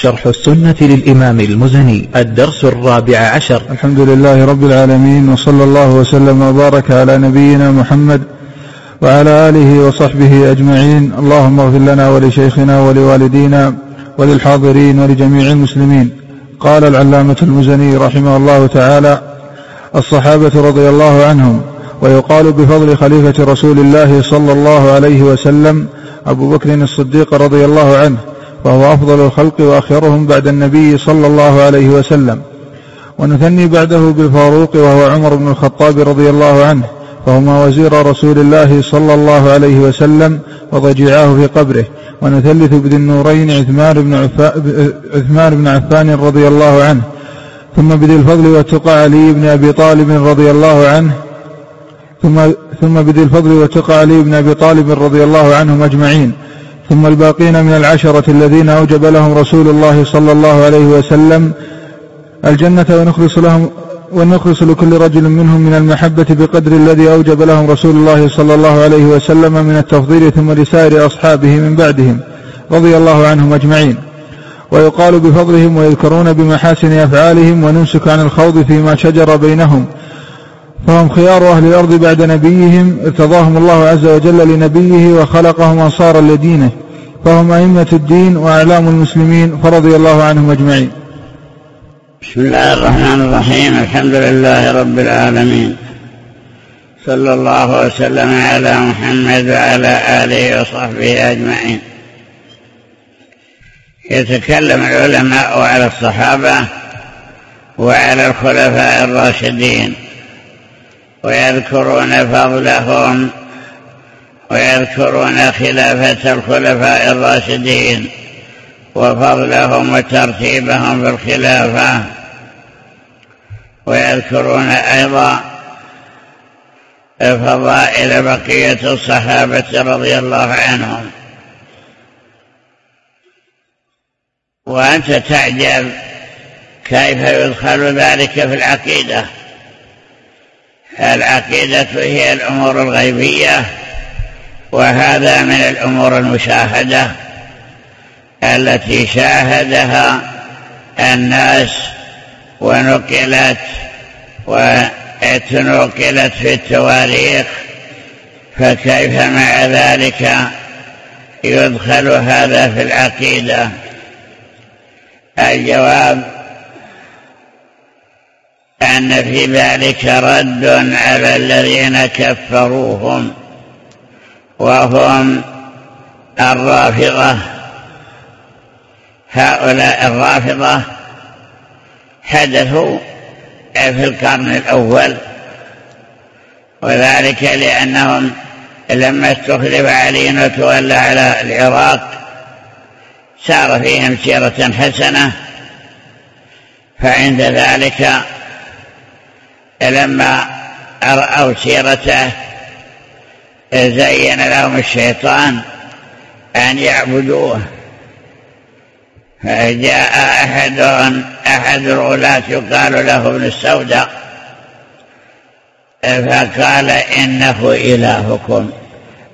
شرح السنة للإمام المزني الدرس الرابع عشر. الحمد لله رب العالمين وصلى الله وسلم وبارك على نبينا محمد وعلى آله وصحبه أجمعين. اللهم اغفر لنا ولشيخنا ولوالدينا وللحاضرين ولجميع المسلمين. قال العلامة المزني رحمه الله تعالى الصحابة رضي الله عنهم ويقال بفضل خليفة رسول الله صلى الله عليه وسلم أبو بكر الصديق رضي الله عنه وهو أفضل الخلق وأخيرهم بعد النبي صلى الله عليه وسلم. ونثني بعده بالفاروق وهو عمر بن الخطاب رضي الله عنه فهما وزير رسول الله صلى الله عليه وسلم وضجيعاه في قبره. ونثلث بذي النورين عثمان بن عثمان بن عفان رضي الله عنه. ثم بذي الفضل والتقى علي بن أبي طالب رضي الله عنه. ثم ثم بذي الفضل والتقى علي بن أبي طالب رضي الله عنهم أجمعين. ثم الباقين من العشرة الذين أوجب لهم رسول الله صلى الله عليه وسلم الجنة ونخلص لهم ونخلص لكل رجل منهم من المحبة بقدر الذي أوجب لهم رسول الله صلى الله عليه وسلم من التفضيل ثم لسائر أصحابه من بعدهم رضي الله عنهم أجمعين. ويقال بفضلهم ويذكرون بمحاسن أفعالهم ونمسك عن الخوض فيما شجر بينهم فهم خيار أهل الأرض بعد نبيهم ارتضاهم الله عز وجل لنبيه وخلقهم أنصارا لدينه. فهم أئمة الدين وأعلام المسلمين فرضي الله عنهم أجمعين. بسم الله الرحمن الرحيم الحمد لله رب العالمين. صلى الله وسلم على محمد وعلى آله وصحبه أجمعين. يتكلم العلماء على الصحابة وعلى الخلفاء الراشدين. ويذكرون فضلهم ويذكرون خلافة الخلفاء الراشدين وفضلهم وترتيبهم في الخلافة. ويذكرون أيضا فضائل بقية الصحابة رضي الله عنهم. وأنت تعجب كيف يدخل ذلك في العقيدة. العقيدة هي الأمور الغيبية وهذا من الأمور المشاهدة التي شاهدها الناس ونقلت وتنقلت في التواريخ فكيف مع ذلك يدخل هذا في العقيدة؟ الجواب أن في ذلك رد على الذين كفروهم وهم الرافضة. هؤلاء الرافضة حدثوا في القرن الأول وذلك لأنهم لما استخلف علي وتولى على العراق سار فيهم سيرة حسنة فعند ذلك لما رأوا سيرته زين لهم الشيطان أن يعبدوه. فجاء أحد أحد الغلاة يقال له ابن السوداء فقال إنه إلهكم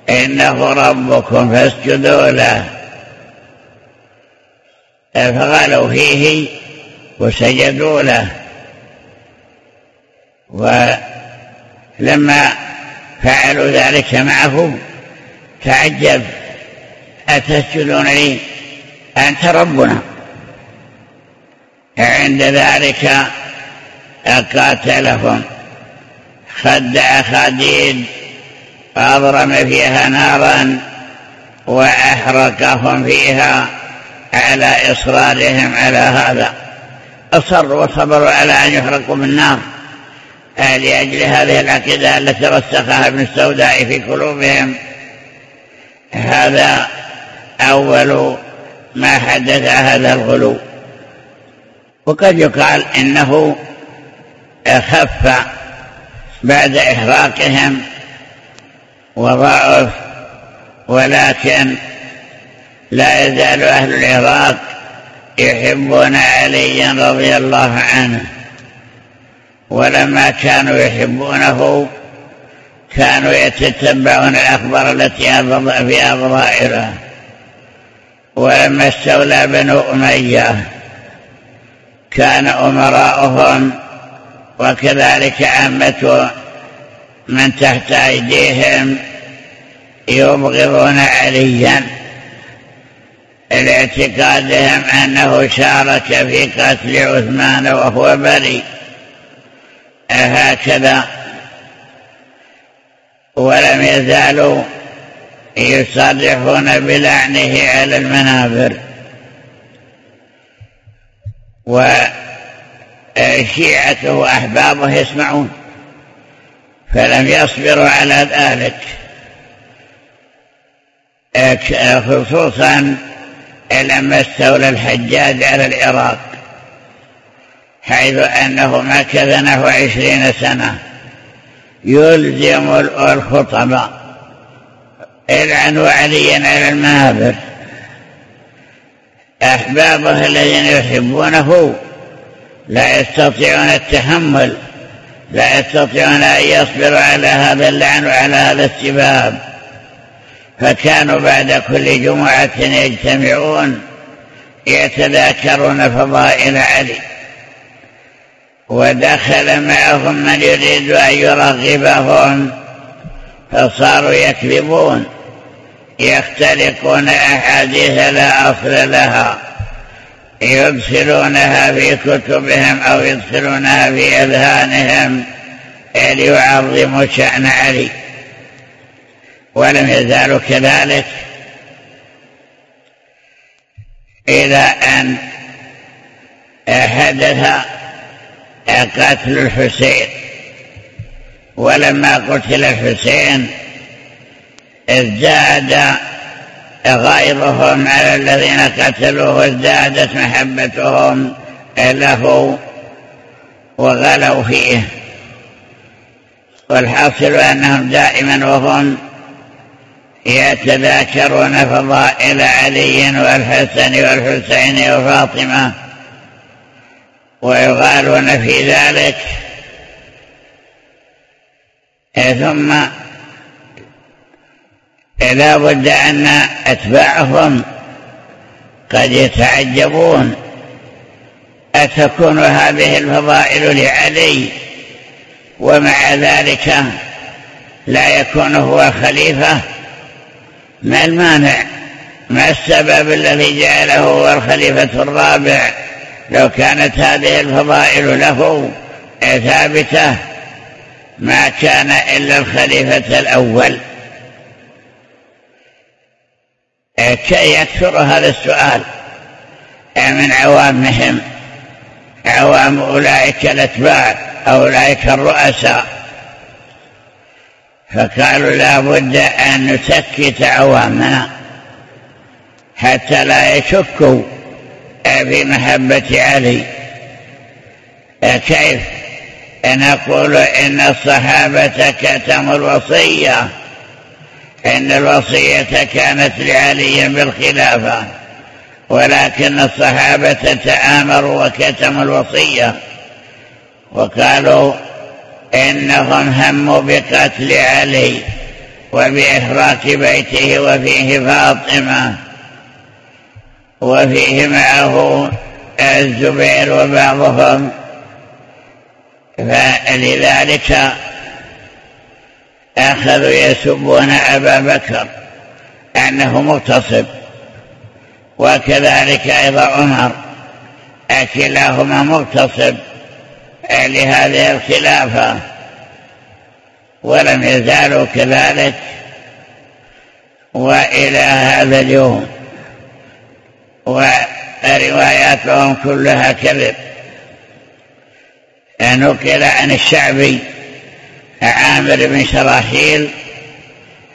إنه ربكم فاسجدوا له. فغالوا فيه وسجدوا له. ولما فعلوا ذلك معه تعجب أتسجدون لي؟ أنت ربنا. عند ذلك قاتلهم خدع خديد فأضرم فيها نارا وأحرقهم فيها على إصرارهم على هذا. أصروا وصبروا على أن يحرقوا بالنار. لأجل هذه العقيدة التي رسخها ابن السوداء في قلوبهم. هذا أول ما حدث هذا الغلو. وقد يقال إنه خف بعد إحراقهم وضعف ولكن لا يزال أهل العراق يحبون عليا رضي الله عنه. ولما كانوا يحبونه كانوا يتتبعون الأخبار التي فيها فضائله ولما استولى بنو أمية كان أمراؤهم وكذلك عامة من تحت أيديهم يبغضون عليا. لاعتقادهم أنه شارك في قتل عثمان وهو بريء. هكذا ولم يزالوا يصرحون بلعنه على المنابر وشيعته وأحبابه يسمعون فلم يصبروا على ذلك. خصوصا لما استولى الحجاج على العراق. حيث أنه مكث نحو عشرين سنة. يلزم الخطباء العنوا عليا على المنابر. أحبابه الذين يحبونه لا يستطيعون التحمل لا يستطيعون أن يصبروا على هذا اللعن وعلى هذا السباب فكانوا بعد كل جمعة يجتمعون يتذاكرون فضائل علي. ودخل معهم من يريد أن يرغبهم فصاروا يكذبون يختلقون أحاديث لا أصل لها يدخلونها في كتبهم أو يدخلونها في أذهانهم ليعظموا شأن علي. ولم يزالوا كذلك. إلى أن حدث قتل الحسين. ولما قتل الحسين ازداد غيظهم على الذين قتلوه وازدادت محبتهم له وغلوا فيه. والحاصل أنهم دائما وهم يتذاكرون فضائل علي والحسن والحسين وفاطمة ويغالون في ذلك. ثم لا بد أن أتباعهم قد يتعجبون. أتكون هذه الفضائل لعلي؟ ومع ذلك لا يكون هو خليفة؟ ما المانع؟ ما السبب الذي جعله هو الخليفة الرابع؟ لو كانت هذه الفضائل له ثابتة ما كان إلا الخليفة الأول. كي يكثر هذا السؤال من عوامهم؟ عوام أولئك الأتباع أولئك الرؤساء. فقالوا لا بد أن نسكت عوامنا حتى لا يشكوا في محبة علي. كيف نقول إن الصحابة كتموا الوصية؟ إن الوصية كانت لعلي بالخلافة ولكن الصحابة تآمروا وكتموا الوصية. وقالوا إنهم هموا بقتل علي وبإحراق بيته وفيه فاطمة. وفيه معه الزبير وبعضهم. فلذلك أخذوا يسبون أبا بكر أنه مغتصب وكذلك أيضا عمر أكلاهما مغتصب لهذه الخلافة ولم يزالوا كذلك وإلى هذا اليوم. ورواياتهم كلها كذب. نقل عن الشعبي عامر بن شراحيل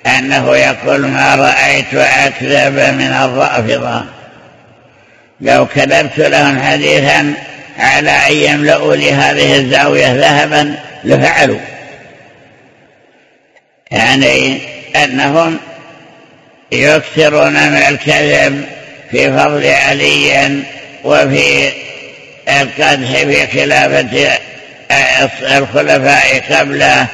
أنه يقول ما رأيت أكذب من الرافضة. لو كذبت لهم حديثا على أن يملؤوا لهذه الزاوية ذهبا لفعلوا. يعني أنهم يكثرون من الكذب في فضل علي وفي القدح في خلافة الخلفاء قبله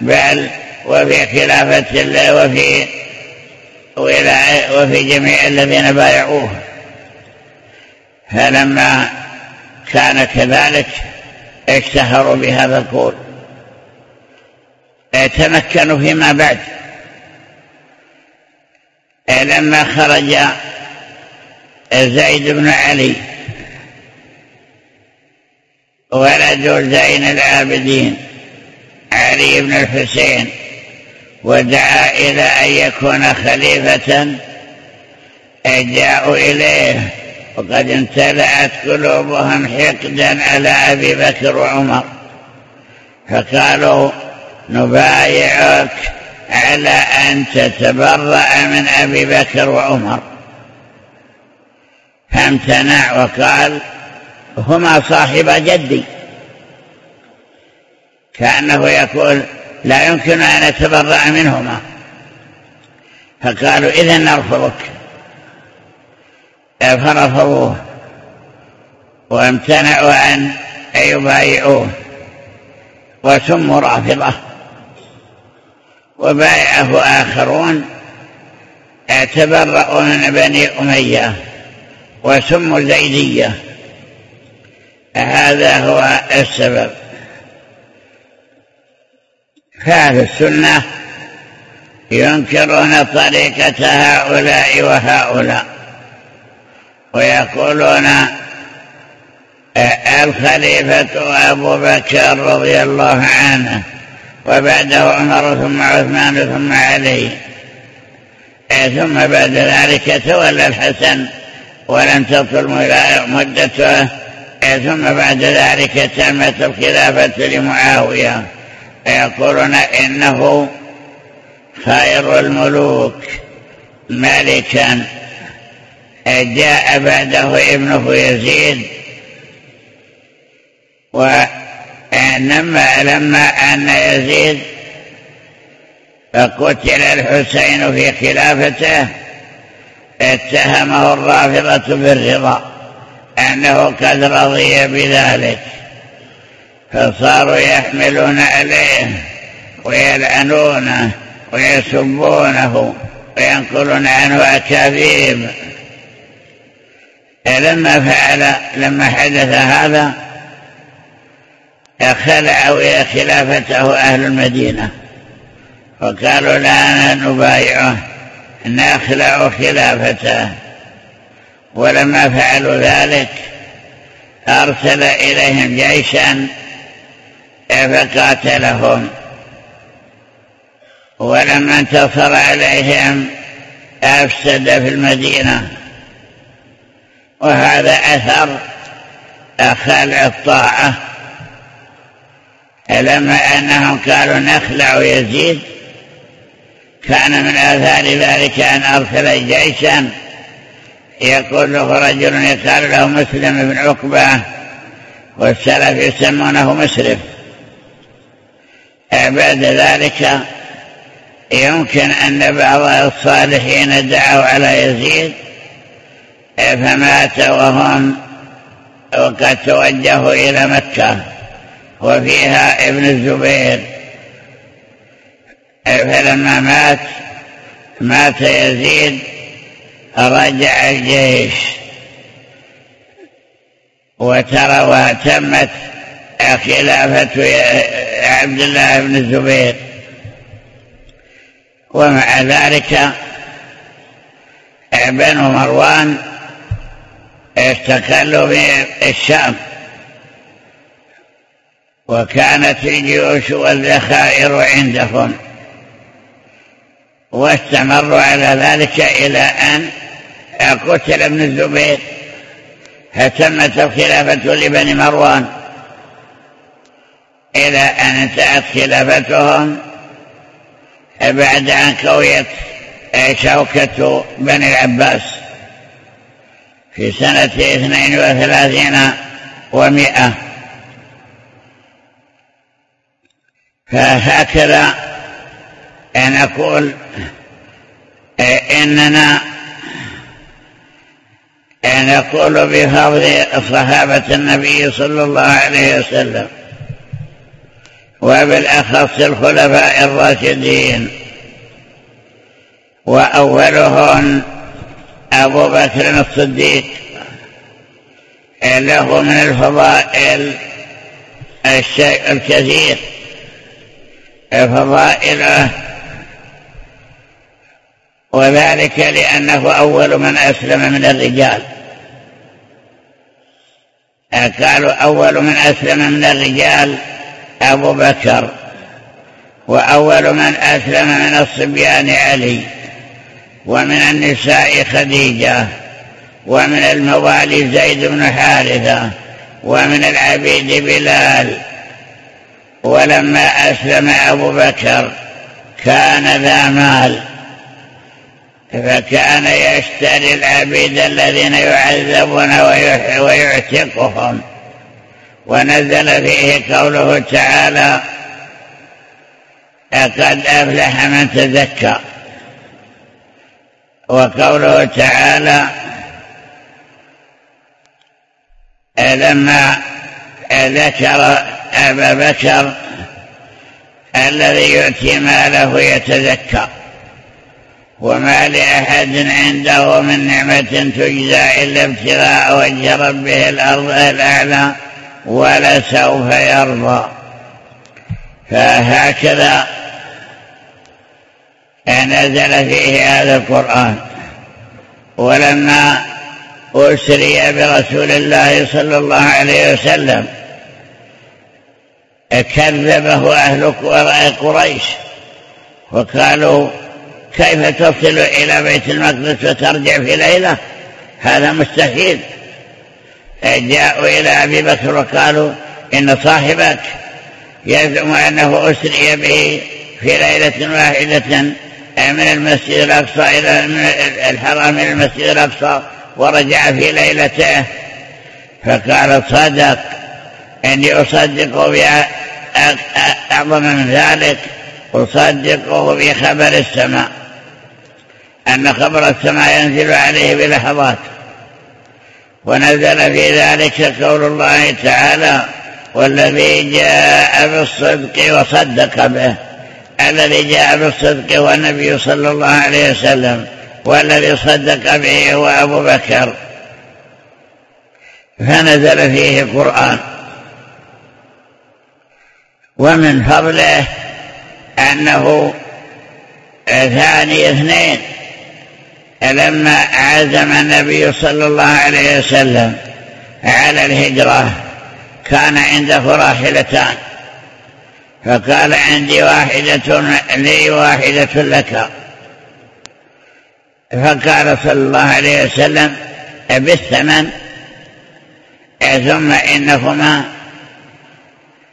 بل وفي خلافة الله وفي وفي جميع الذين بايعوه. فلما كان كذلك اشتهروا بهذا القول. تمكنوا فيما بعد. لما خرج زيد بن علي. ولد زين العابدين. علي بن الحسين. ودعا إلى أن يكون خليفة. جاءوا إليه. وقد امتلأت قلوبهم حقدا على أبي بكر وعمر. فقالوا نبايعك على أن تتبرأ من أبي بكر وعمر. فامتنع وقال هما صاحب جدي. كأنه يقول لا يمكن أن أتبرأ منهما. فقالوا إذن نرفضك. فرفضوه وامتنعوا عن أن يبايعوه. وسموا رافضة. وبايعه آخرون. اعتبرؤوا من بني أمية. وسموا زيدية هذا هو السبب. فأهل السنة ينكرون طريقة هؤلاء وهؤلاء ويقولون الخليفة أبو بكر رضي الله عنه وبعده عمر ثم عثمان ثم علي ثم بعد ذلك تولى الحسن. ولم تطل مدته ثم بعد ذلك تمت الخلافة لمعاوية. يقولون إنه خير الملوك ملكا. جاء بعده ابنه يزيد. ولما لما أن يزيد فقتل الحسين في خلافته. اتهمه الرافضة بالرضا أنه قد رضي بذلك فصاروا يحملون عليه ويلعنونه ويسبونه وينقلون عنه أكاذيب. لما فعل لما حدث هذا خلعوا إلى خلافته أهل المدينة وقالوا لا نبايعه نخلع خلافته. ولما فعلوا ذلك أرسل إليهم جيشا فقاتلهم. ولما انتصر عليهم أفسد في المدينة. وهذا أثر خلع الطاعة. لما أنهم قالوا نخلع يزيد كان من آثار ذلك أن أرسل جيشا يقول له رجل يقال له مسلم بن عقبة والسلف يسمونه مسرف بعد ذلك يمكن أن بعض الصالحين دعوا على يزيد فمات وهم وقد توجهوا إلى مكة وفيها ابن الزبير. فلما مات مات يزيد رجع الجيش. وترى وتمت خلافة عبد الله بن الزبير. ومع ذلك بنو مروان استقلوا بالشام وكانت الجيوش والذخائر عندهم. واستمروا على ذلك إلى أن قتل ابن الزبير. فتمت الخلافة لبني مروان إلى أن انتهت خلافتهم بعد أن قويت شوكة بني العباس في سنة اثنين وثلاثين ومائة فهكذا نقول إننا نقول بفضل صحابة النبي صلى الله عليه وسلم وبالأخص الخلفاء الراشدين وأولهم أبو بكر الصديق له من الفضائل الشيء الكثير فضائله وذلك لأنه أول من أسلم من الرجال. قالوا أول من أسلم من الرجال أبو بكر وأول من أسلم من الصبيان علي ومن النساء خديجة ومن الموالي زيد بن حارثة ومن العبيد بلال. ولما أسلم أبو بكر كان ذا مال. فكان يشتري العبيد الذين يعذبون ويعتقهم. ونزل فيه قوله تعالى قد أفلح من تزكى وقوله تعالى لما ذكر أبا بكر الذي يؤتي ماله يتزكى وما لأحد عنده من نعمة تجزى إلا ابتغاء وجه ربه الأرض الأعلى ولسوف يرضى. فهكذا نزل فيه هذا القرآن. ولما أسري برسول الله صلى الله عليه وسلم كذبه أهل قريش وقالوا كيف تصل إلى بيت المقدس وترجع في ليلة؟ هذا مستحيل. جاءوا إلى أبي بكر وقالوا إن صاحبك يزعم أنه أسري به في ليلة واحدة من المسجد الأقصى إلى الحرام من المسجد الأقصى ورجع في ليلته. فقال صدق إني أصدق بأعظم من ذلك أصدقه بخبر السماء. أن خبر السماء ينزل عليه بلحظات. ونزل في ذلك قول الله تعالى والذي جاء بالصدق وصدق به. الذي جاء بالصدق هو النبي صلى الله عليه وسلم والذي صدق به هو أبو بكر. فنزل فيه القرآن. ومن فضله أنه ثاني اثنين لما عزم النبي صلى الله عليه وسلم على الهجرة كان عنده راحلتان فقال عندي واحدة لي واحدة لك. فقال صلى الله عليه وسلم بالثمن ثم إنهما.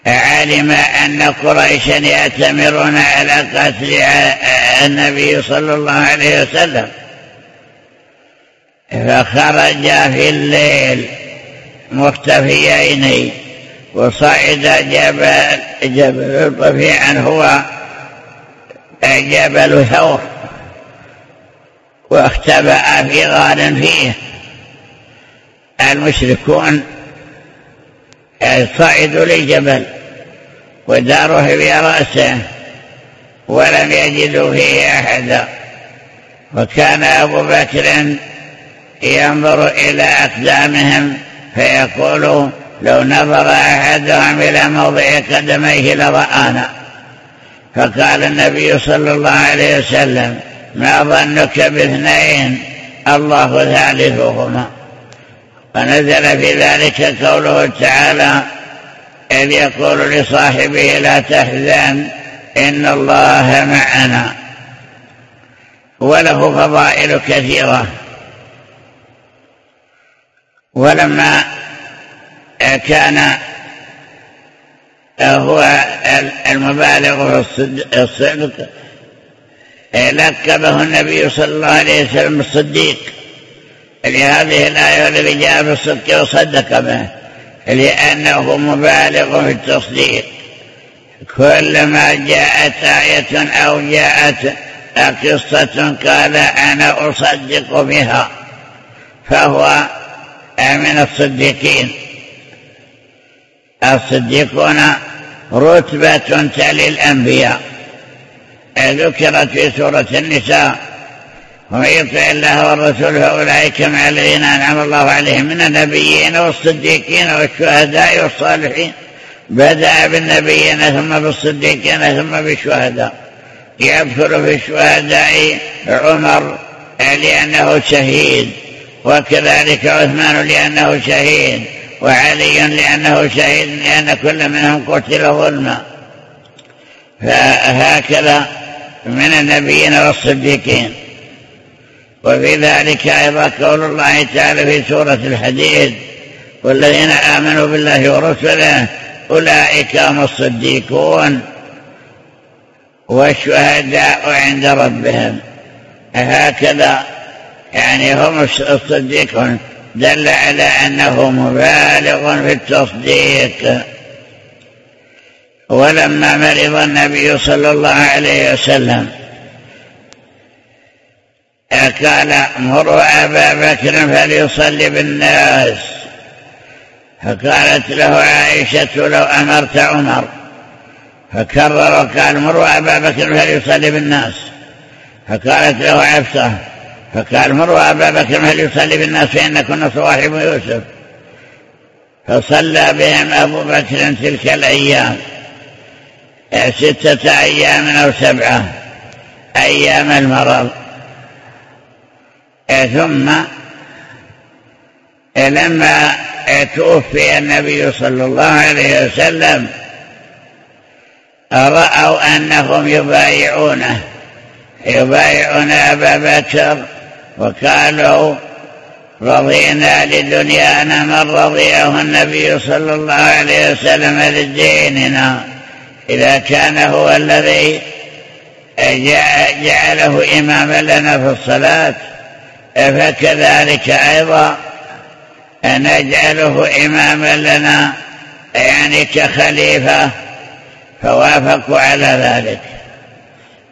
علم أن قريشا يأتمرون على قتل النبي صلى الله عليه وسلم. فخرج في الليل مختفيين وصعد جبل جبل رفيعا هو جبل ثور واختبأ في غار فيه. المشركون صعدوا للجبل وداروا في رأسه ولم يجدوا فيه أحدا وكان أبو بكر ينظر إلى أقدامهم فيقول لو نظر أحدهم إلى موضع قدميه لرآنا. فقال النبي صلى الله عليه وسلم ما ظنك باثنين؟ الله ثالثهما. ونزل في ذلك قوله تعالى إذ يقول لصاحبه لا تحزن إن الله معنا. وله فضائل كثيرة. ولما كان هو المبالغ في الصدق لقبه النبي صلى الله عليه وسلم الصديق. لهذه الآية الذي جاء بالصدق وصدق به لأنه مبالغ في التصديق. كلما جاءت آية أو جاءت قصة قال أنا أصدق بها فهو من الصديقين. الصديقون رتبة تلي الأنبياء ذكرت في سورة النساء ومن يطع الله والرسول فأولئك مع الذين أنعم الله عليهم من النبيين والصديقين والشهداء والصالحين. بدأ بالنبيين ثم بالصديقين ثم بالشهداء. يذكر في الشهداء عمر لأنه شهيد. وكذلك عثمان لأنه شهيد وعلي لأنه شهيد لأن كل منهم قتل ظلما. فهكذا من النبيين والصديقين. وفي ذلك أيضا قول الله تعالى في سورة الحديد والذين آمنوا بالله ورسله أولئك هم الصديقون والشهداء عند ربهم. هكذا يعني هم الصديقون دل على أنه مبالغ في التصديق. ولما مرض النبي صلى الله عليه وسلم قال مروا أبا بكر فليصلي بالناس. فقالت له عائشة لو أمرت عمر. فكرر وقال مروا أبا بكر فليصلي بالناس. فقالت له عفصة فقال مروا أبا بكر فليصلي بالناس فإن كنا صواحب يوسف؟ فصلى بهم أبو بكر تلك الأيام ستة أيام أو سبعة أيام المرض. ثم لما توفي النبي صلى الله عليه وسلم رأوا أنهم يبايعونه يبايعون أبا بكر وقالوا رضينا لدنيانا من رضيه النبي صلى الله عليه وسلم لديننا. إذا كان هو الذي جعله إماما لنا في الصلاة فكذلك أيضا نجعله إماما لنا يعني كخليفة فوافقوا على ذلك.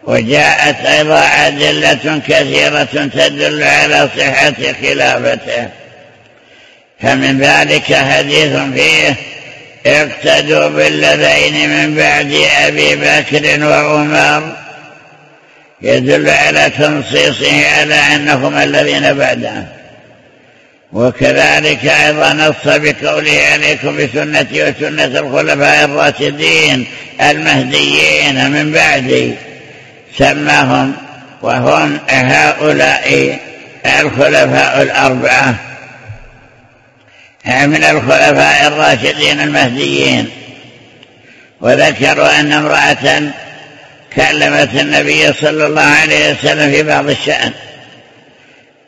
وجاءت أيضا أدلة كثيرة تدل على صحة خلافته. فمن ذلك حديث فيه اقتدوا بالذين من بعد أبي بكر وعمر. يدل على تنصيصه على أنهما الذين بعده. وكذلك أيضا نص بقوله عليكم بسنتي وسنة الخلفاء الراشدين المهديين من بعدي. سماهم وهم هؤلاء الخلفاء الأربعة. من الخلفاء الراشدين المهديين. وذكروا أن امرأة كلمت النبي صلى الله عليه وسلم في بعض الشأن.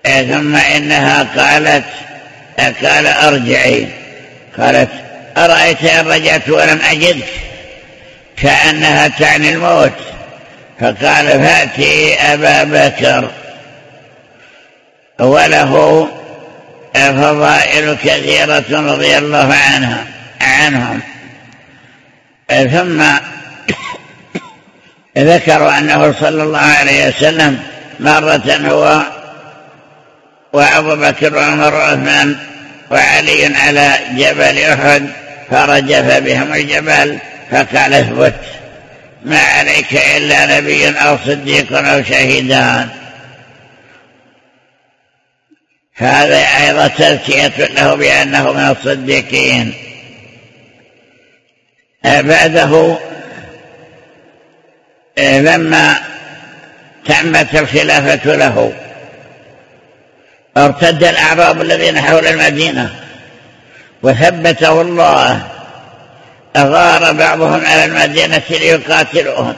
ثم إنها قالت قال أرجعي. قالت أرأيت إن رجعت ولم أجدك؟ كأنها تعني الموت. فقال فأتي أبا بكر وله فضائل كثيرة رضي الله عنها عنهم. ثم ذكروا أنه صلى الله عليه وسلم مرة هو وأبو بكر وعمر وعثمان وعلي على جبل أحد فرجف بهم الجبل فقال اثبت. ما عليك إلا نبي أو صديق أو شهيدان. هذا أيضا تزكية له بأنه من الصديقين. بعده لما تمت الخلافة له ارتد الأعراب الذين حول المدينة وثبته الله أغار بعضهم على المدينة ليقاتلوهم.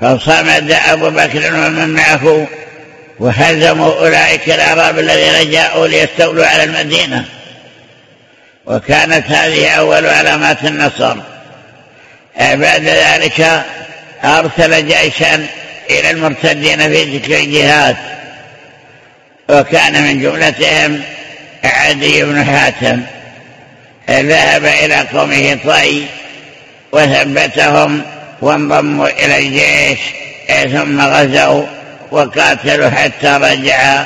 فصمد أبو بكر ومن معه وهزموا أولئك الأعراب الذين جاءوا ليستولوا على المدينة. وكانت هذه أول علامات النصر. بعد ذلك أرسل جيشا إلى المرتدين في تلك الجهات وكان من جملتهم عدي بن حاتم. ذهب إلى قومه طي وثبتهم وانضموا إلى الجيش ثم غزوا وقاتلوا حتى رجع.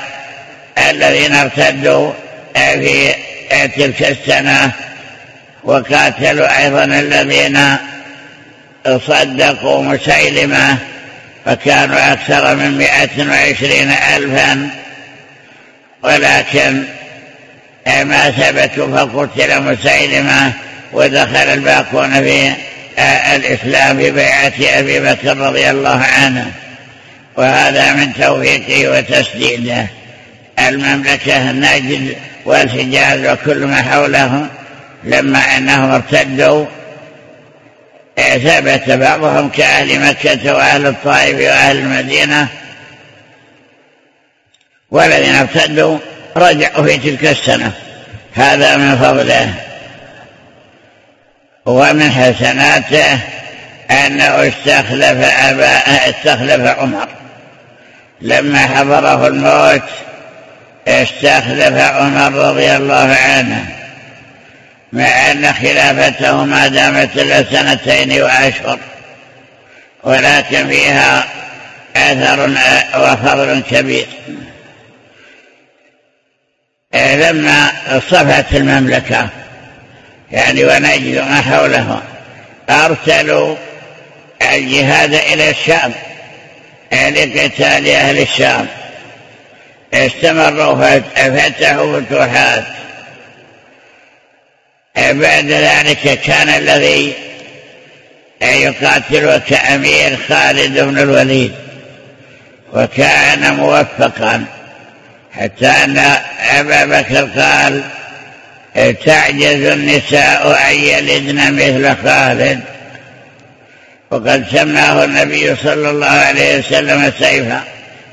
الذين ارتدوا في تلك السنة وقاتلوا أيضا الذين صدقوا مسيلمة فكانوا أكثر من مئة وعشرين ألفا. ولكن ما ثبتوا فقتل مسيلمة ودخل الباقون في الإسلام ببيعة أبي بكر رضي الله عنه. وهذا من توفيقه وتسديده. المملكة نجد والحجاز وكل ما حوله لما أنهم ارتدوا. ثبت بعضهم كأهل مكة وأهل الطائف وأهل المدينة. والذين ارتدوا رجعوا في تلك السنة. هذا من فضله. ومن حسناته أنه استخلف أبا استخلف عمر. لما حضره الموت استخلف عمر رضي الله عنه. مع أن خلافته ما دامت إلا سنتين وأشهر. ولكن فيها أثر وفضل كبير. لما صفت المملكة. يعني ونجد ما حوله. أرسلوا الجهاد إلى الشام لقتال أهل الشام. استمروا فتحوا فتوحات. بعد ذلك كان الذي يقاتل كأمير خالد بن الوليد وكان موفقا. حتى أن أبا بكر قال تعجز النساء أن يلدن مثل خالد؟ وقد سماه النبي صلى الله عليه وسلم سيفا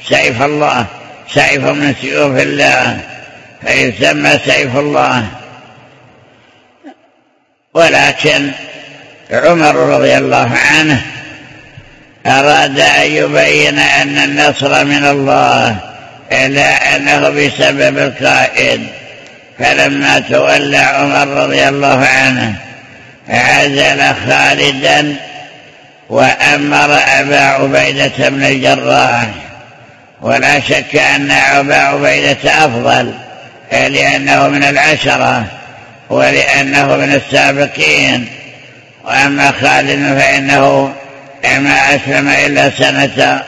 سيف الله سيف من سيوف الله فيسمى سيف الله. ولكن عمر رضي الله عنه أراد أن يبين أن النصر من الله. إلا أنه بسبب القائد فلما تولى عمر رضي الله عنه عزل خالدا وأمر أبا عبيدة بن الجراح. ولا شك أن أبا عبيدة أفضل لأنه من العشرة ولأنه من السابقين. وأما خالد فإنه ما أسلم إلا سنة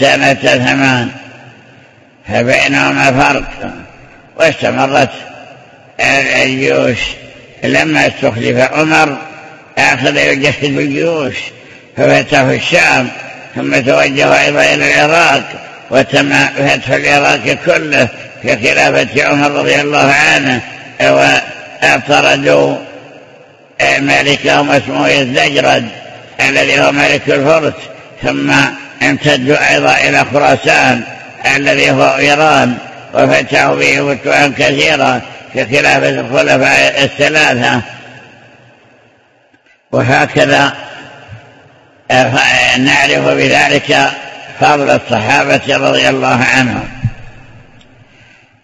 سنة ثمان. فبينهما فرق. واستمرت. الجيوش لما استخلف عمر أخذ يجهز الجيوش ففتحوا الشام ثم توجه أيضا إلى العراق وتم فتح العراق كله في خلافة عمر رضي الله عنه واعترضوا ملكهم اسمه يزدجرد الذي هو ملك الفرس ثم امتدوا أيضا إلى خراسان. الذي هو إيران وفتحوا به فتوحا كثيرة في خلافة الخلفاء الثلاثة. وهكذا نعرف بذلك فضل الصحابة رضي الله عنهم.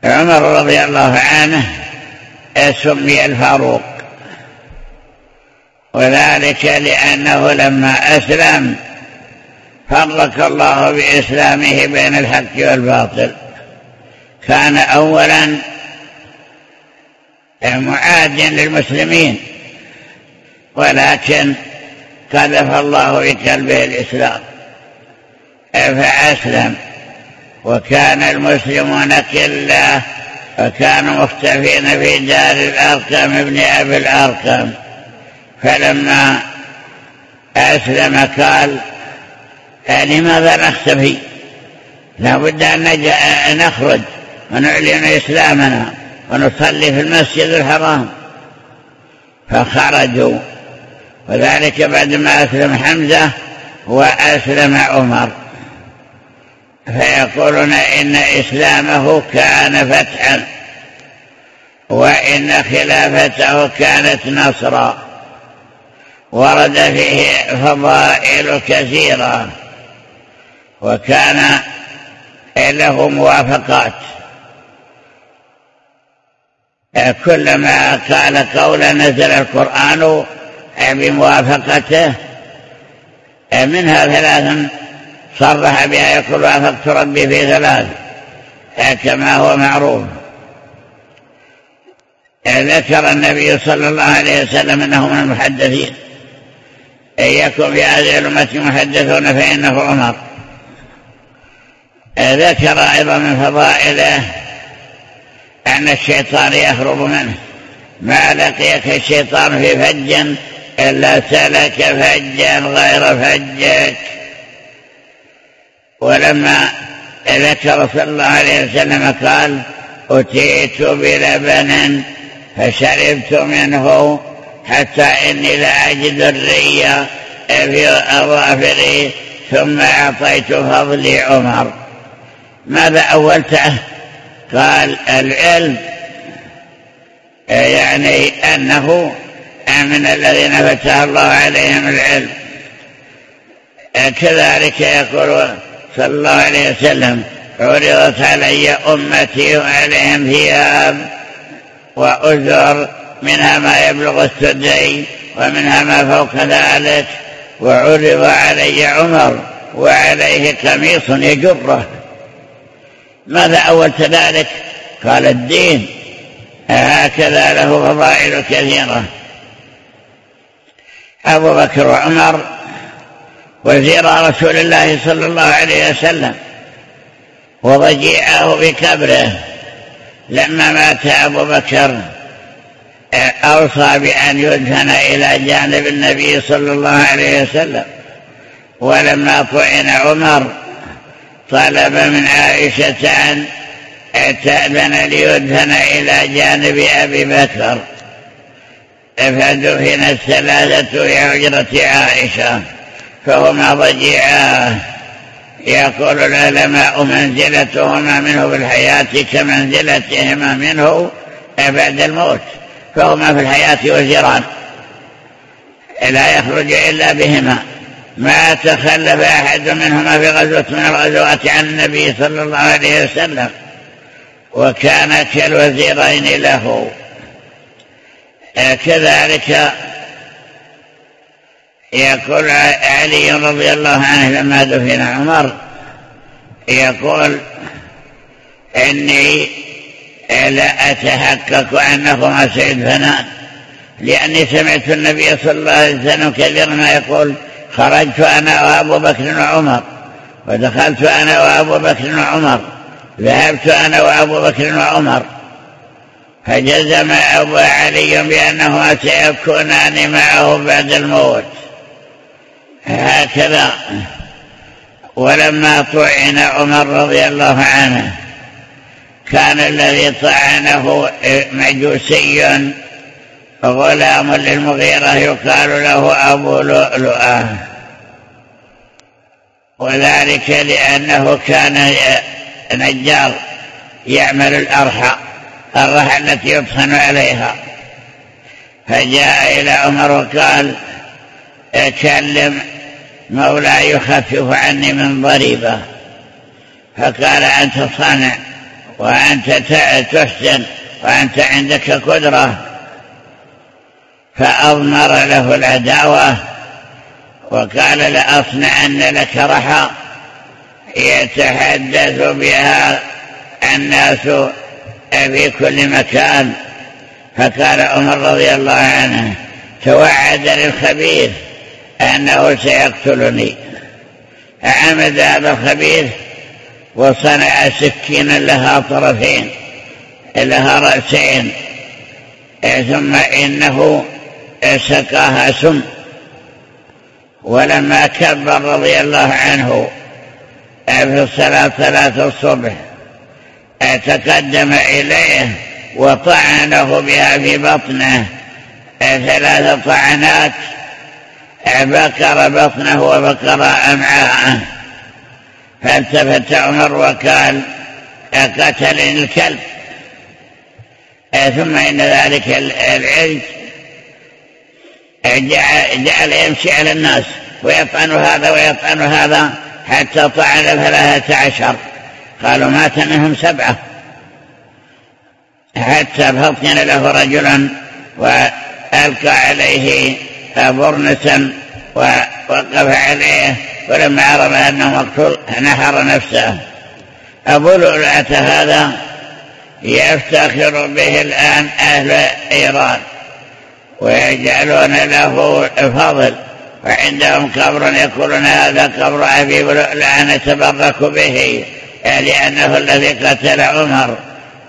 عمر رضي الله عنه سمي الفاروق. وذلك لأنه لما أسلم فرق الله بإسلامه بين الحق والباطل. كان أولا معاديا للمسلمين ولكن قذف الله في قلبه الإسلام. فأسلم وكان المسلمون كله وكانوا مختفين في دار الأرقم ابن أبي الأرقم. فلما أسلم قال لماذا نختفي؟ لا بد أن نخرج ونعلن إسلامنا ونصلي في المسجد الحرام. فخرجوا وذلك بعدما أسلم حمزة وأسلم عمر. فيقولون إن إسلامه كان فتحا وإن خلافته كانت نصرا. ورد فيه فضائل كثيرة. وكان له موافقات كلما قال قولا نزل القرآن بموافقته منها ثلاثا صرح بها يقول وافقت ربي في ثلاث كما هو معروف. ذكر النبي صلى الله عليه وسلم أنه من المحدثين إن يكن في هذه الأمة محدثون فإنه عمر. ذكر أيضا من فضائله أن الشيطان يهرب منه. ما لقيك الشيطان في فج إلا سلك فجا غير فجك. ولما ذكر صلى الله عليه وسلم قال أتيت بلبن فشربت منه حتى إني لأجد الري في أظافري ثم أعطيت فضلي عمر. ماذا أولته؟ قال العلم يعني أنه من الذين فتح الله عليهم العلم. كذلك يقول صلى الله عليه وسلم عرضت علي أمتي وعليهم ثياب وأزر منها ما يبلغ السدي ومنها ما فوق ذلك. وعرض علي عمر وعليه قميص يجره. ماذا أولت ذلك؟ قال الدين. هكذا له فضائل كثيرة. أبو بكر وعمر وزير رسول الله صلى الله عليه وسلم وضجيعه بكبره لما مات أبو بكر أوصى بأن يدفن إلى جانب النبي صلى الله عليه وسلم. ولما طعن عمر طلب من عائشة أن تأذن ليدفن إلى جانب أبي بكر. فدفن الثلاثة في حجرة عائشة. فهما ضجيعاه يقول العلماء منزلتهما منه في الحياة كمنزلتهما منه بعد الموت. فهما في الحياة وزيران لا يخرج إلا بهما. ما تخلف أحد منهما في غزوة من الغزوات عن النبي صلى الله عليه وسلم وكان كالوزيرين له. كذلك يقول علي رضي الله عنه لما دفن عمر يقول إني لا أتحقق أنهما سيدفنان لأني سمعت النبي صلى الله عليه وسلم كثيرا يقول خرجت أنا وأبو بكر وعمر ودخلت أنا وأبو بكر وعمر ذهبت أنا وأبو بكر وعمر. فجزم أبو علي بأنهما سيكونان معه بعد الموت. هكذا. ولما طعن عمر رضي الله عنه كان الذي طعنه مجوسي غلام للمغيرة يقال له أبو لؤلؤة. وذلك لأنه كان نجار يعمل الأرحى الرحى التي يطحن عليها. فجاء إلى عمر وقال كلم مولاي يخفف عني من ضريبة. فقال أنت صانع وأنت تحسن وأنت عندك قدرة. فأضمر له العداوة وقال لأصنعن لك رحى. يتحدث بها الناس في كل مكان. فقال عمر رضي الله عنه توعد للخبيث أنه سيقتلني. عمد هذا الخبيث وصنع سكينا لها طرفين لها رأسين ثم إنه سقاها سم ولما كبر رضي الله عنه في الصلاة ثلاثة الصبح تقدم إليه وطعنه بها في بطنه ثلاث طعنات بكر بطنه وبكر أمعاءه فالتفت عمر وقال قتلني الكلب. ثم إن ذلك العلج جعل يمشي على الناس ويطعن هذا ويطعن هذا حتى طعن ثلاثة عشر. قالوا مات منهم سبعة. حتى فطن له رجلا وألقى عليه برنسا ووقف عليه ولما عرف أنه مقتول نحر نفسه. أبو لؤلؤة هذا يفتخر به الآن أهل إيران. ويجعلون له فضل وعندهم قبر يقولون هذا قبر أبي لا نتبرك به لأنه الذي قتل عمر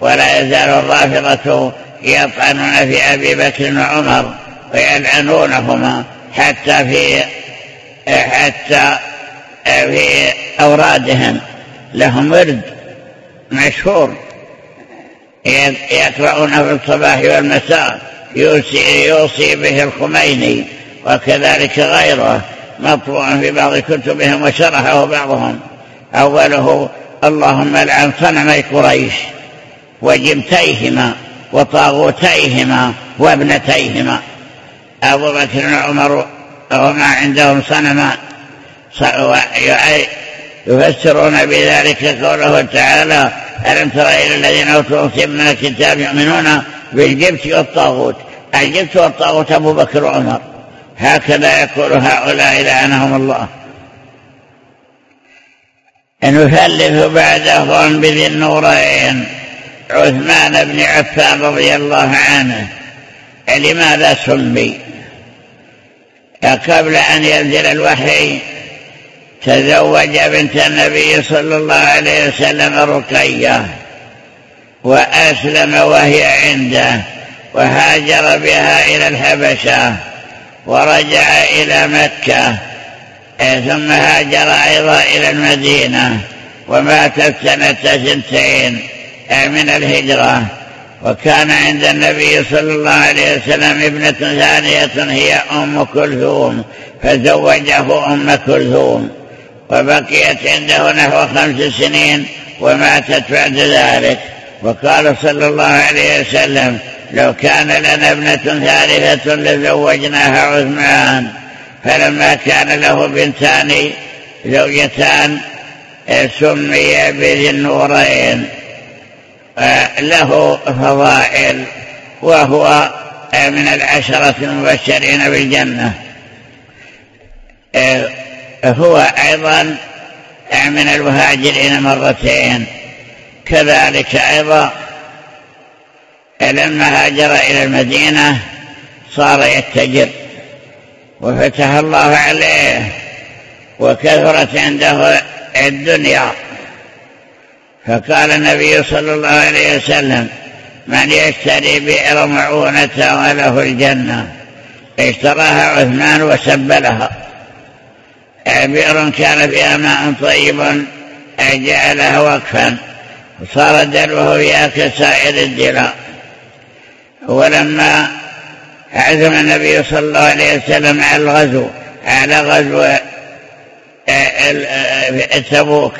ولا يزال الرافضة يطعنون في أبي بكر وعمر ويلعنونهما حتى في حتى في أورادهم. لهم ورد مشهور يقرؤونه في الصباح والمساء. يوصي, يوصي به الخميني وكذلك غيره مطبوع في بعض كتبهم وشرحه بعضهم. أوله اللهم لعن صنمي قريش وجبتيهما وطاغوتيهما وابنتيهما. أبو بكر وعمر وما عندهم صنمان يفسرون بذلك قوله تعالى ألم تر إلى الذين أوتوا من الكتاب يؤمنون؟ بالجبت والطاغوت الجبت والطاغوت أبو بكر وعمر. هكذا يقول هؤلاء لعنهم الله. نثلث بعدهم بذي النورين عثمان بن عفان رضي الله عنه. لماذا سمي؟ قبل أن ينزل الوحي تزوج بنت النبي صلى الله عليه وسلم رقية. وأسلم وهي عنده وهاجر بها إلى الحبشة ورجع إلى مكة ثم هاجر أيضا إلى المدينة وماتت سنة سنتين من الهجرة. وكان عند النبي صلى الله عليه وسلم ابنة ثانية هي أم كلثوم فزوجه أم كلثوم. وبقيت عنده نحو خمس سنين وماتت بعد ذلك. وقال صلى الله عليه وسلم لو كان لنا ابنة ثالثة لزوجناها عثمان فلما كان له بنتان زوجتان سمي بذي النورين له فضائل وهو من العشرة المبشرين بالجنة. هو أيضا من المهاجرين مرتين. كذلك أيضا لما هاجر إلى المدينة صار يتجر وفتح الله عليه وكثرت عنده الدنيا. فقال النبي صلى الله عليه وسلم من يشتري بئر معونة وله الجنة اشتراها عثمان وسبلها بئر كان فيها ماء طيب جعلها وقفا. وصار دلوه فيها كسائر الدلاء ولما عزم النبي صلى الله عليه وسلم على الغزو على غزو تبوك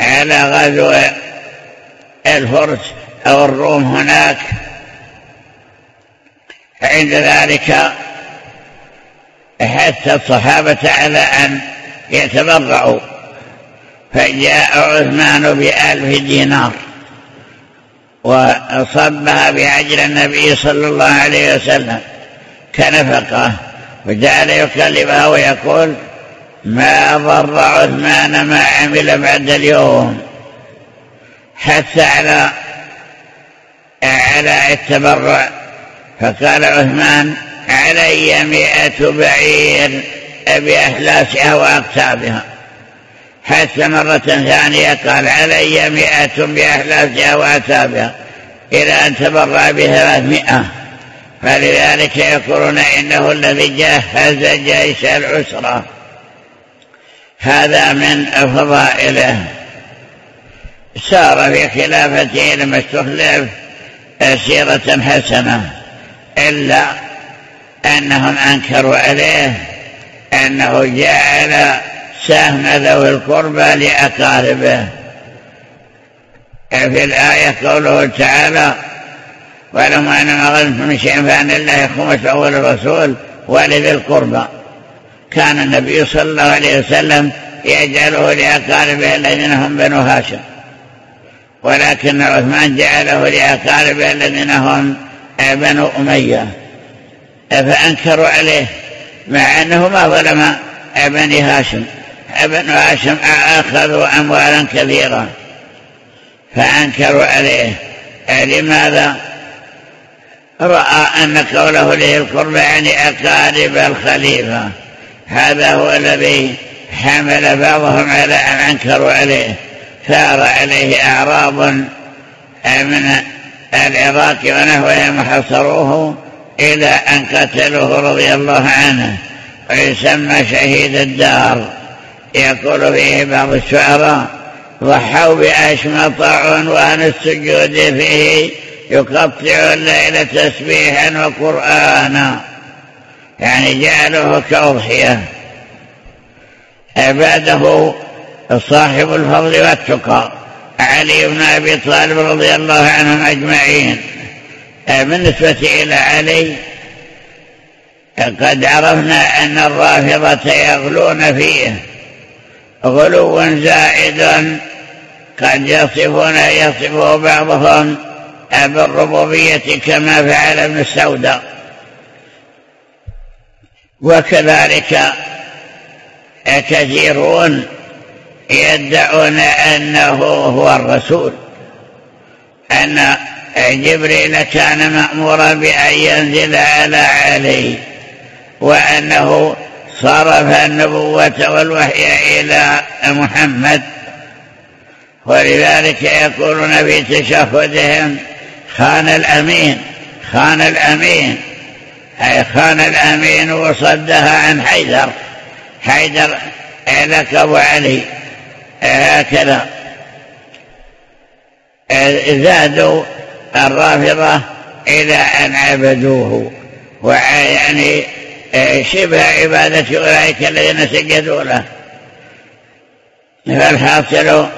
على غزو الفرس أو الروم هناك عند ذلك حث الصحابة على أن يتبرعوا. فجاء عثمان بألف دينار وصبها بعجل النبي صلى الله عليه وسلم كنفقة. وجعل يكلمها ويقول ما ضر عثمان ما عمل بعد اليوم حتى على على التبرع فقال عثمان علي مئة بعير بأحلاسها وأقتابها حتى مرة ثانية قال علي مئة بأحلاسها وأتابها إلى أن تبرع بثلاثمائة فلذلك يقولون إنه الذي جهز جيش العسرة. هذا من فضائله سار في خلافته لما استخلف سيرة حسنة. إلا أنهم أنكروا عليه أنه جعل سهم ذوي القربى لأقاربه في الآية قوله تعالى ولما أن غنمت من شيء فأن الله خمسه وللرسول ولذي القربى. كان النبي صلى الله عليه وسلم يجعله لأقاربه الذين هم بنو هاشم. ولكن عثمان جعله لأقاربه الذين هم بنو أمية. فأنكروا عليه مع أنه ما ظلم بني هاشم. ابن هاشم أخذوا أموالا كثيرة فأنكروا عليه. لماذا؟ رأى أن قوله له القرب يعني أقارب الخليفة. هذا هو الذي حمل بعضهم على أن أنكروا عليه. ثار عليه أعراب من العراق ونحوهم حصروه إلى أن قتلوه رضي الله عنه. ويسمى شهيد الدار. يقول فيه بعض الشعراء ضحوا بأشمط عنوان السجود فيه يقطع الليل تسبيحا وقرآنا. يعني جعله كأضحية. بعده صاحب الفضل والتقى. علي بن أبي طالب رضي الله عنهم أجمعين. بالنسبة إلى علي قد عرفنا أن الرافضة يغلون فيه. غلو زائد قد يصفون يصفه بعضهم بالربوبية كما فعل ابن السوداء. وكذلك كثيرون يدعون أنه هو الرسول أن جبريل كان مأمورا بأن ينزل على علي وأنه صرف النبوة والوحي إلى محمد. ولذلك يقولون في تشهدهم خان الأمين خان الأمين. أي خان الأمين وصدها عن حيدر. حيدر لك علي. هكذا. زادوا الرافضة إلى أن عبدوه. ويعني شبه عبادة أولئك الذين سجدوا له. فالحاصل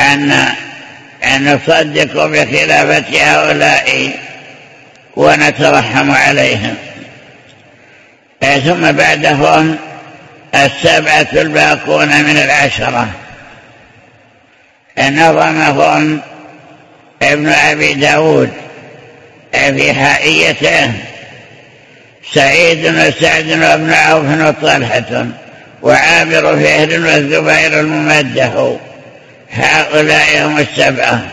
أن نصدق بخلافة هؤلاء ونترحم عليهم. ثم بعدهم السبعة الباقون من العشرة. نظمهم ابن أبي داود في حائيته سعيد وسعد وابن عوف وطلحة وعامر فهر والزبير الممدح. هؤلاء هم السبعة.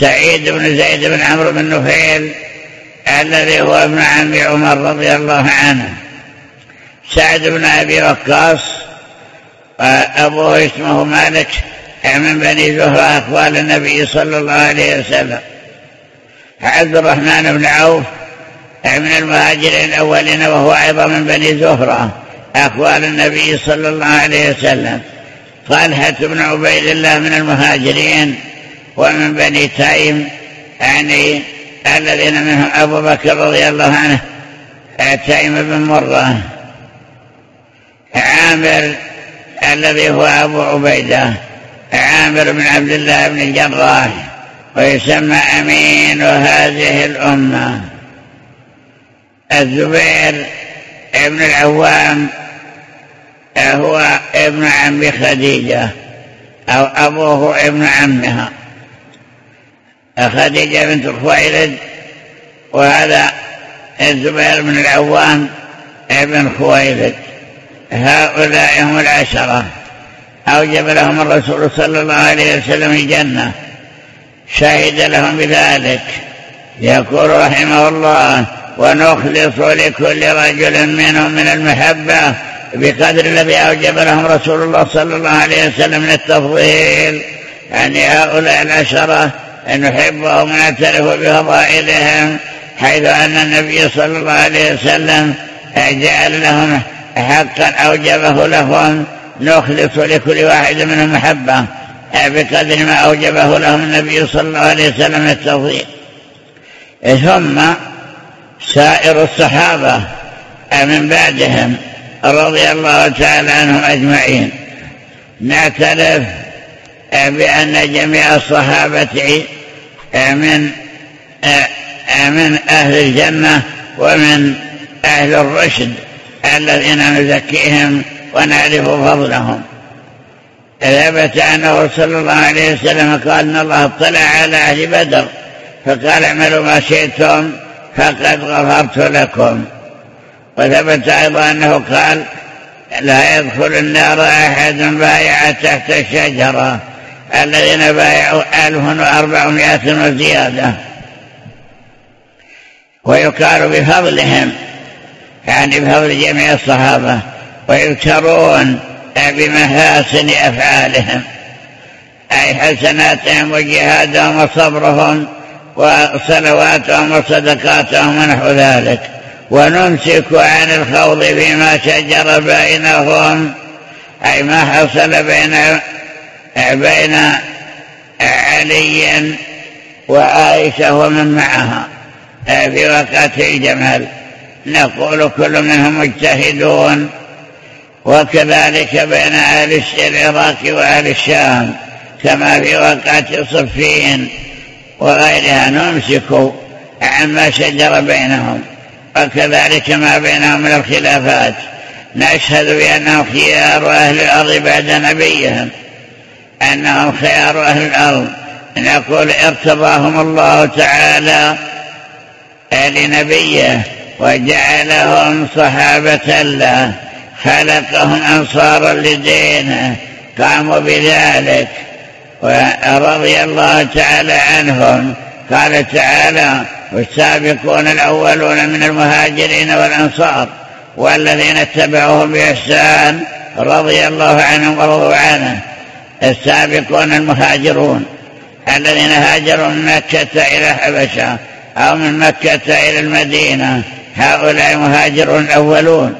سعيد بن زيد بن عمرو بن نفيل الذي هو ابن عم عمر رضي الله عنه. سعد بن أبي وقاص أبوه اسمه مالك من بني زهرة أخوال النبي صلى الله عليه وسلم. عبد الرحمن بن عوف من المهاجرين الأولين وهو أيضا من بني زهرة أخوال النبي صلى الله عليه وسلم. طلحة بن عبيد الله من المهاجرين ومن بني تيم يعني الذين منهم أبو بكر رضي الله عنه تيم بن مرة. عامر الذي هو أبو عبيدة عامر بن عبد الله بن الجراح ويسمى أمين هذه الأمة. الزبير ابن العوام هو ابن عم خديجة أو أبوه ابن عمها. خديجة بنت خويلد وهذا الزبير بن العوام ابن خويلد. هؤلاء هم العشرة. أوجب لهم الرسول صلى الله عليه وسلم الجنة. شهد لهم بذلك. يقول رحمه الله ونخلص لكل رجل منهم من المحبة بقدر الذي أوجب لهم رسول الله صلى الله عليه وسلم من التفضيل يعني هؤلاء العشرة نحبهم ونعترف بفضائلهم حيث أن النبي صلى الله عليه وسلم جعل لهم حقا أوجبه لهم. نخلص لكل واحد منهم محبة بقدر ما أوجبه لهم النبي صلى الله عليه وسلم التوفيق ثم سائر الصحابة من بعدهم رضي الله تعالى عنهم أجمعين. نعترف بأن جميع الصحابة من من أهل الجنة ومن أهل الرشد الذين نزكيهم ونعرف فضلهم. ثبت أنه صلى الله عليه وسلم قال أن الله اطلع على أهل بدر فقال اعملوا ما شئتم. فقد غفرت لكم. وثبت أيضا أنه قال لا يدخل النار أحد بايع تحت الشجرة. الذين بايعوا ألف وأربعمائة وزيادة. ويقال بفضلهم يعني بفضل جميع الصحابة ويذكرون بمحاسن أفعالهم أي حسناتهم وجهادهم وصبرهم. وصلواتهم وصدقاتهم ونحو ذلك. ونمسك عن الخوض فيما شجر بينهم أي ما حصل بين بين علي وعائشة ومن معها في وقعة الجمل. نقول كل منهم مجتهدون. وكذلك بين أهل العراق وأهل الشام كما في وقعة صفين وغيرها نمسك عما شجر بينهم وكذلك ما بينهم من الخلافات. نشهد بأنهم خيار أهل الأرض بعد نبيهم أنهم خيار أهل الأرض. نقول ارتضاهم الله تعالى لنبيه وجعلهم صحابة له. خلقهم أنصارا لدينه قاموا بذلك. ورضي الله تعالى عنهم. قال تعالى والسابقون الأولون من المهاجرين والأنصار والذين اتبعوهم بإحسان رضي الله عنهم ورضوا عنه. السابقون المهاجرون الذين هاجروا من مكة إلى حبشة أو من مكة إلى المدينة. هؤلاء مهاجرون الأولون.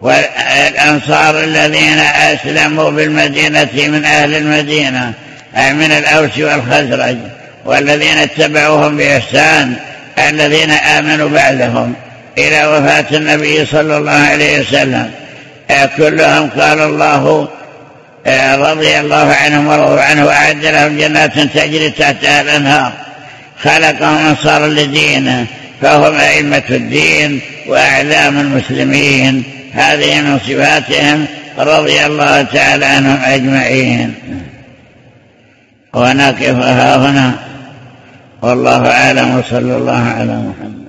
والأنصار الذين أسلموا بالمدينة من أهل المدينة أي من الأوس والخزرج والذين اتبعوهم بإحسان الذين آمنوا بعدهم إلى وفاة النبي صلى الله عليه وسلم. كلهم قال الله رضي الله عنهم ورضوا عنه وأعد لهم جنات تجري تحتها الأنهار. خلقهم أنصارا لدينه فهم أئمة الدين وأعلام المسلمين. هذه من صفاتهم رضي الله تعالى عنهم أجمعين. ونقفها هنا. والله أعلم وصلى الله على محمد.